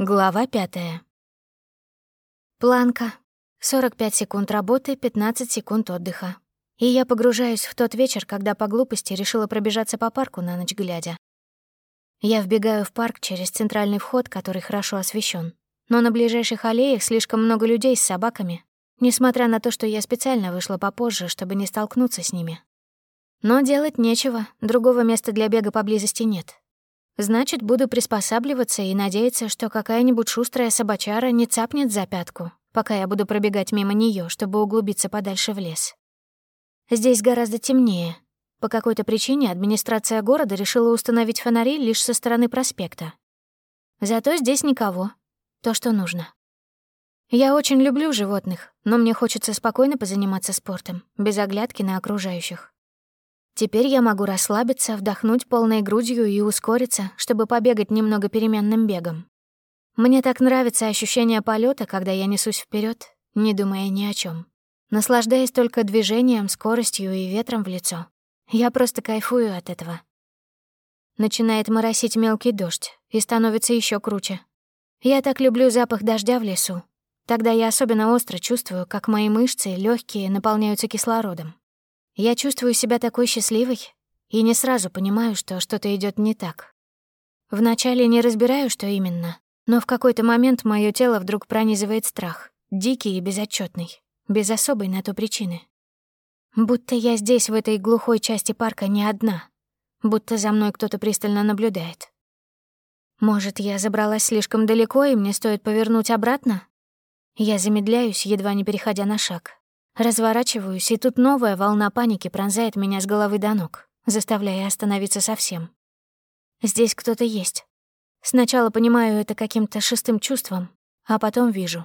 Глава пятая. Планка. 45 секунд работы, 15 секунд отдыха. И я погружаюсь в тот вечер, когда по глупости решила пробежаться по парку на ночь глядя. Я вбегаю в парк через центральный вход, который хорошо освещен. Но на ближайших аллеях слишком много людей с собаками, несмотря на то, что я специально вышла попозже, чтобы не столкнуться с ними. Но делать нечего, другого места для бега поблизости нет. Значит, буду приспосабливаться и надеяться, что какая-нибудь шустрая собачара не цапнет за пятку, пока я буду пробегать мимо нее, чтобы углубиться подальше в лес. Здесь гораздо темнее. По какой-то причине администрация города решила установить фонари лишь со стороны проспекта. Зато здесь никого. То, что нужно. Я очень люблю животных, но мне хочется спокойно позаниматься спортом, без оглядки на окружающих. Теперь я могу расслабиться, вдохнуть полной грудью и ускориться, чтобы побегать немного переменным бегом. Мне так нравится ощущение полета, когда я несусь вперед, не думая ни о чем, наслаждаясь только движением, скоростью и ветром в лицо. Я просто кайфую от этого. Начинает моросить мелкий дождь, и становится еще круче. Я так люблю запах дождя в лесу. Тогда я особенно остро чувствую, как мои мышцы, легкие, наполняются кислородом. Я чувствую себя такой счастливой и не сразу понимаю, что что-то идет не так. Вначале не разбираю, что именно, но в какой-то момент мое тело вдруг пронизывает страх, дикий и безотчетный, без особой на то причины. Будто я здесь, в этой глухой части парка, не одна, будто за мной кто-то пристально наблюдает. Может, я забралась слишком далеко, и мне стоит повернуть обратно? Я замедляюсь, едва не переходя на шаг, Разворачиваюсь, и тут новая волна паники пронзает меня с головы до ног, заставляя остановиться совсем. Здесь кто-то есть. Сначала понимаю это каким-то шестым чувством, а потом вижу.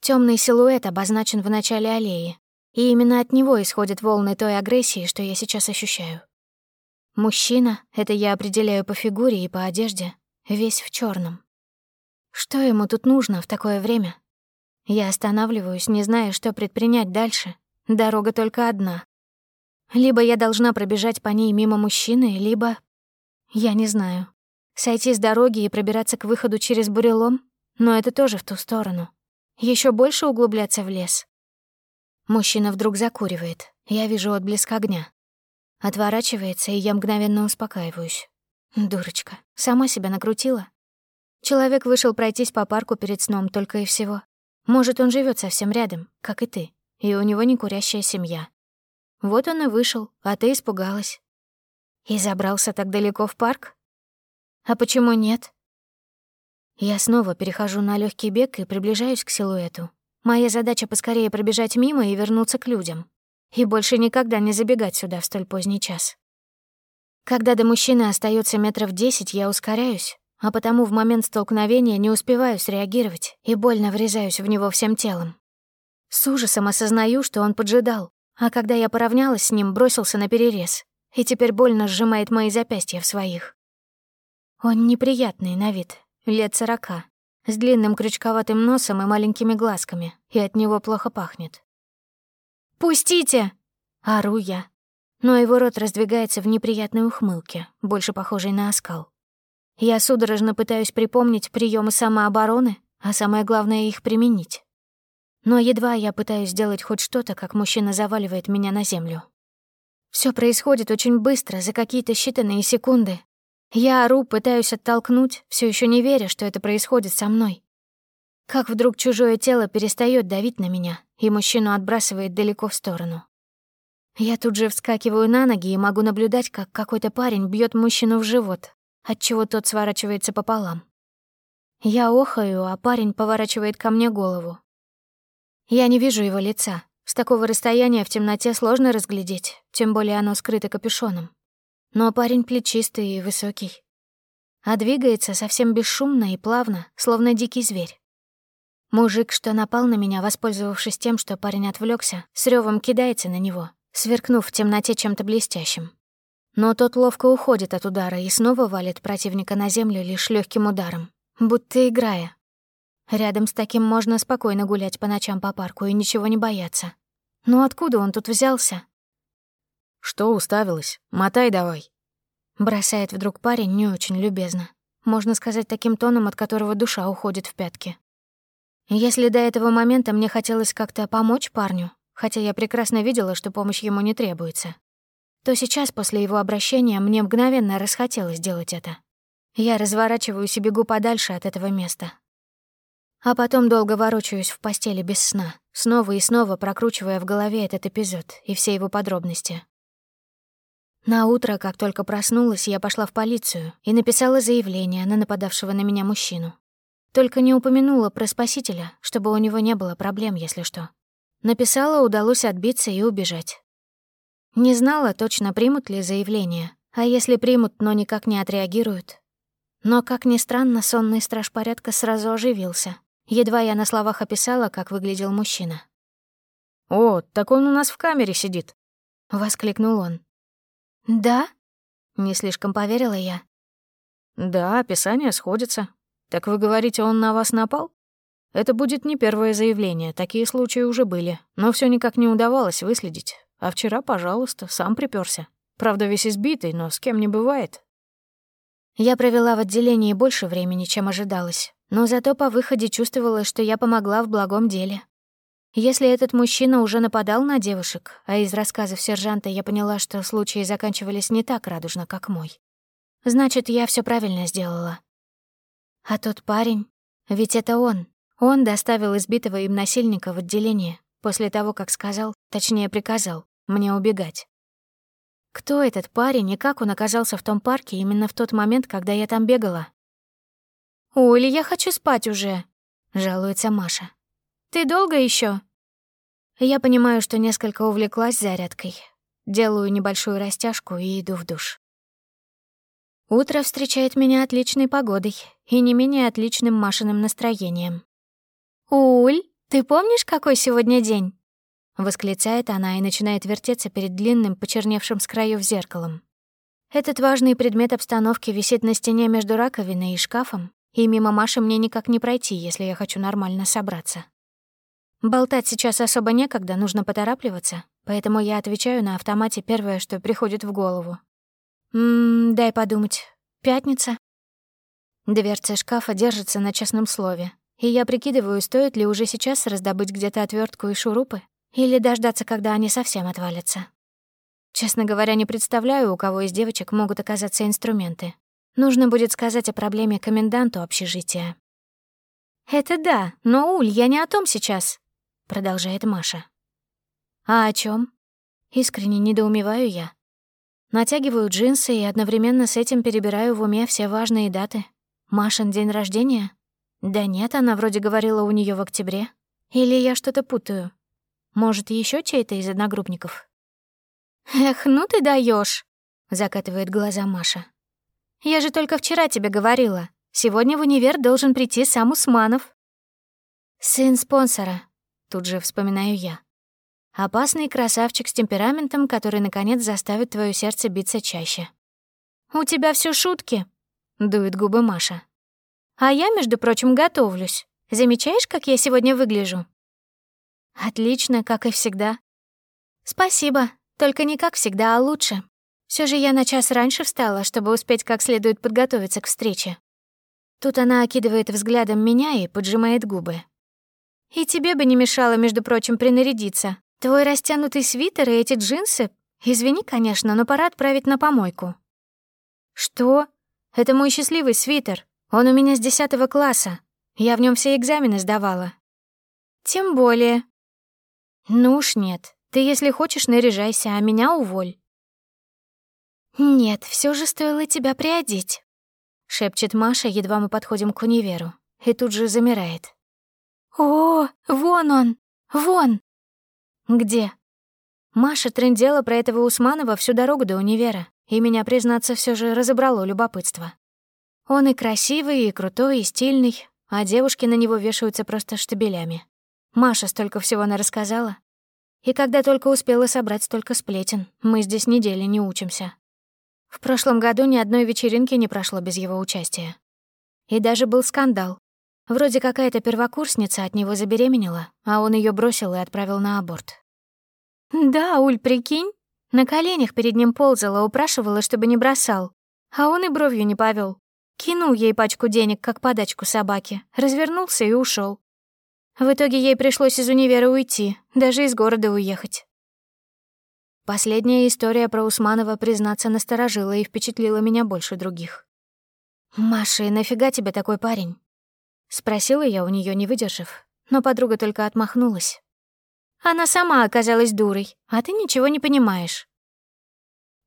Темный силуэт обозначен в начале аллеи, и именно от него исходят волны той агрессии, что я сейчас ощущаю. Мужчина, это я определяю по фигуре и по одежде, весь в черном. Что ему тут нужно в такое время? Я останавливаюсь, не зная, что предпринять дальше. Дорога только одна. Либо я должна пробежать по ней мимо мужчины, либо... Я не знаю. Сойти с дороги и пробираться к выходу через бурелом? Но это тоже в ту сторону. Еще больше углубляться в лес. Мужчина вдруг закуривает. Я вижу отблеск огня. Отворачивается, и я мгновенно успокаиваюсь. Дурочка, сама себя накрутила. Человек вышел пройтись по парку перед сном только и всего. Может, он живет совсем рядом, как и ты, и у него не курящая семья. Вот он и вышел, а ты испугалась. И забрался так далеко в парк? А почему нет? Я снова перехожу на легкий бег и приближаюсь к силуэту. Моя задача поскорее пробежать мимо и вернуться к людям. И больше никогда не забегать сюда в столь поздний час. Когда до мужчины остается метров десять, я ускоряюсь, а потому в момент столкновения не успеваю среагировать и больно врезаюсь в него всем телом. С ужасом осознаю, что он поджидал, а когда я поравнялась с ним, бросился на перерез и теперь больно сжимает мои запястья в своих. Он неприятный на вид, лет сорока, с длинным крючковатым носом и маленькими глазками, и от него плохо пахнет. «Пустите!» — ору я. Но его рот раздвигается в неприятной ухмылке, больше похожей на оскал. Я судорожно пытаюсь припомнить приемы самообороны, а самое главное — их применить. Но едва я пытаюсь сделать хоть что-то, как мужчина заваливает меня на землю. Все происходит очень быстро, за какие-то считанные секунды. Я ору, пытаюсь оттолкнуть, все еще не веря, что это происходит со мной. Как вдруг чужое тело перестает давить на меня, и мужчину отбрасывает далеко в сторону. Я тут же вскакиваю на ноги и могу наблюдать, как какой-то парень бьет мужчину в живот, отчего тот сворачивается пополам. Я охаю, а парень поворачивает ко мне голову. Я не вижу его лица. С такого расстояния в темноте сложно разглядеть, тем более оно скрыто капюшоном. Но парень плечистый и высокий. А двигается совсем бесшумно и плавно, словно дикий зверь. Мужик, что напал на меня, воспользовавшись тем, что парень отвлекся, с ревом кидается на него, сверкнув в темноте чем-то блестящим. Но тот ловко уходит от удара и снова валит противника на землю лишь легким ударом, будто играя. Рядом с таким можно спокойно гулять по ночам по парку и ничего не бояться. Но откуда он тут взялся? «Что уставилась? Мотай давай!» Бросает вдруг парень не очень любезно. можно сказать таким тоном, от которого душа уходит в пятки. Если до этого момента мне хотелось как-то помочь парню, хотя я прекрасно видела, что помощь ему не требуется, то сейчас, после его обращения, мне мгновенно расхотелось делать это. Я разворачиваюсь и бегу подальше от этого места. А потом долго ворочаюсь в постели без сна, снова и снова прокручивая в голове этот эпизод и все его подробности. На утро, как только проснулась, я пошла в полицию и написала заявление на нападавшего на меня мужчину. Только не упомянула про спасителя, чтобы у него не было проблем, если что. Написала, удалось отбиться и убежать. Не знала точно, примут ли заявление, а если примут, но никак не отреагируют. Но, как ни странно, сонный страж порядка сразу оживился. Едва я на словах описала, как выглядел мужчина. «О, так он у нас в камере сидит», — воскликнул он. «Да?» — не слишком поверила я. «Да, описание сходится. Так вы говорите, он на вас напал? Это будет не первое заявление, такие случаи уже были, но все никак не удавалось выследить. А вчера, пожалуйста, сам приперся. Правда, весь избитый, но с кем не бывает. Я провела в отделении больше времени, чем ожидалось, но зато по выходе чувствовала, что я помогла в благом деле. Если этот мужчина уже нападал на девушек, а из рассказов сержанта я поняла, что случаи заканчивались не так радужно, как мой, значит, я все правильно сделала. А тот парень, ведь это он, он доставил избитого им насильника в отделение после того, как сказал, точнее приказал, мне убегать. Кто этот парень и как он оказался в том парке именно в тот момент, когда я там бегала? «Оля, я хочу спать уже», — жалуется Маша. «Ты долго еще? Я понимаю, что несколько увлеклась зарядкой. Делаю небольшую растяжку и иду в душ. Утро встречает меня отличной погодой и не менее отличным Машиным настроением. «Уль, ты помнишь, какой сегодня день?» Восклицает она и начинает вертеться перед длинным, почерневшим с краев зеркалом. Этот важный предмет обстановки висит на стене между раковиной и шкафом, и мимо Маши мне никак не пройти, если я хочу нормально собраться. Болтать сейчас особо некогда, нужно поторапливаться, поэтому я отвечаю на автомате первое, что приходит в голову. «Ммм, дай подумать. Пятница?» Дверца шкафа держится на честном слове, и я прикидываю, стоит ли уже сейчас раздобыть где-то отвертку и шурупы, или дождаться, когда они совсем отвалятся. Честно говоря, не представляю, у кого из девочек могут оказаться инструменты. Нужно будет сказать о проблеме коменданту общежития. «Это да, но, Уль, я не о том сейчас», — продолжает Маша. «А о чем? Искренне недоумеваю я. Натягиваю джинсы и одновременно с этим перебираю в уме все важные даты. Машин день рождения? Да нет, она вроде говорила у нее в октябре. Или я что-то путаю? Может, еще чей-то из одногруппников? Эх, ну ты даешь, закатывает глаза Маша. Я же только вчера тебе говорила. Сегодня в универ должен прийти сам Усманов. Сын спонсора, тут же вспоминаю я. Опасный красавчик с темпераментом, который, наконец, заставит твое сердце биться чаще. «У тебя все шутки», — дует губы Маша. «А я, между прочим, готовлюсь. Замечаешь, как я сегодня выгляжу?» Отлично, как и всегда. Спасибо, только не как всегда, а лучше. Все же я на час раньше встала, чтобы успеть как следует подготовиться к встрече. Тут она окидывает взглядом меня и поджимает губы. И тебе бы не мешало, между прочим, принарядиться. Твой растянутый свитер и эти джинсы... Извини, конечно, но пора отправить на помойку. Что? Это мой счастливый свитер. Он у меня с десятого класса. Я в нем все экзамены сдавала. Тем более, «Ну уж нет. Ты, если хочешь, наряжайся, а меня уволь». «Нет, все же стоило тебя приодеть», — шепчет Маша, едва мы подходим к универу, и тут же замирает. «О, вон он! Вон!» «Где?» Маша трындела про этого Усманова всю дорогу до универа, и меня, признаться, все же разобрало любопытство. Он и красивый, и крутой, и стильный, а девушки на него вешаются просто штабелями. Маша столько всего рассказала. И когда только успела собрать столько сплетен, мы здесь недели не учимся. В прошлом году ни одной вечеринки не прошло без его участия. И даже был скандал. Вроде какая-то первокурсница от него забеременела, а он ее бросил и отправил на аборт. «Да, Уль, прикинь?» На коленях перед ним ползала, упрашивала, чтобы не бросал. А он и бровью не повел. Кинул ей пачку денег, как подачку собаке, развернулся и ушел. В итоге ей пришлось из универа уйти, даже из города уехать. Последняя история про Усманова, признаться, насторожила и впечатлила меня больше других. «Маша, нафига тебе такой парень?» Спросила я у нее, не выдержав, но подруга только отмахнулась. «Она сама оказалась дурой, а ты ничего не понимаешь».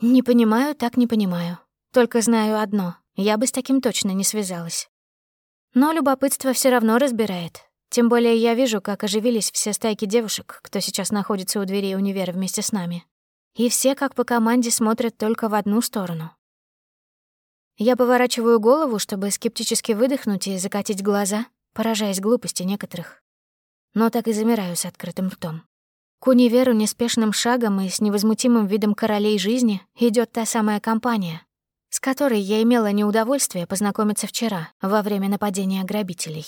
«Не понимаю, так не понимаю. Только знаю одно. Я бы с таким точно не связалась. Но любопытство все равно разбирает. Тем более я вижу, как оживились все стайки девушек, кто сейчас находится у дверей универа вместе с нами. И все, как по команде, смотрят только в одну сторону. Я поворачиваю голову, чтобы скептически выдохнуть и закатить глаза, поражаясь глупости некоторых. Но так и замираю с открытым ртом. К универу неспешным шагом и с невозмутимым видом королей жизни идет та самая компания, с которой я имела неудовольствие познакомиться вчера, во время нападения грабителей.